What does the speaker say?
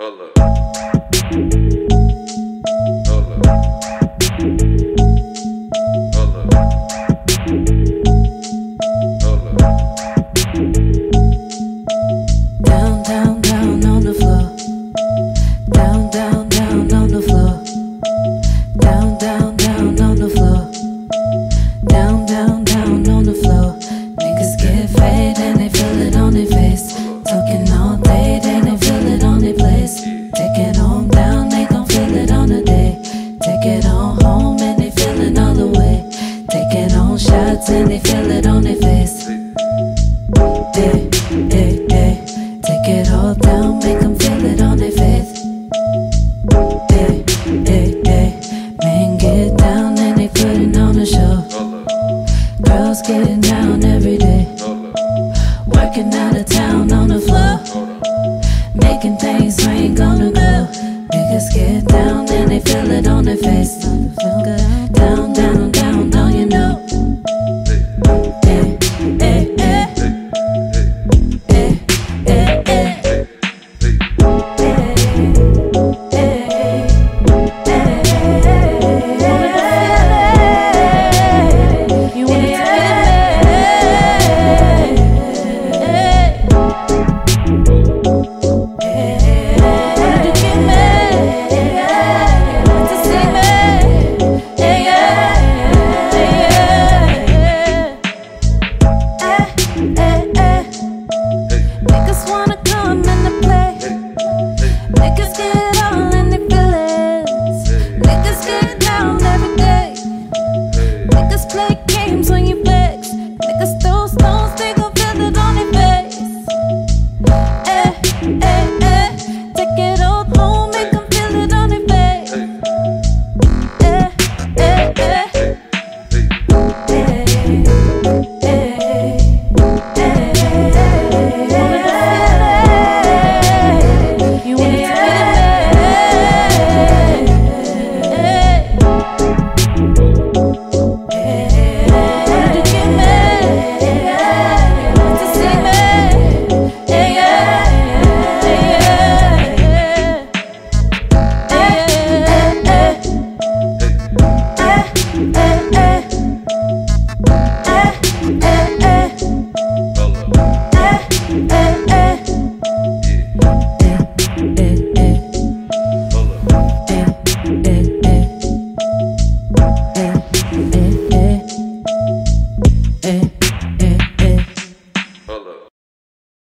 Hold it on their face. Hey, hey, hey. Take it all down, make them feel it on their face. Hey, hey, hey. Men get down and they putting on a show. Girls getting down every day. Working out of town on the floor. Making things rain gonna go. Niggas get down and they feel it on their face.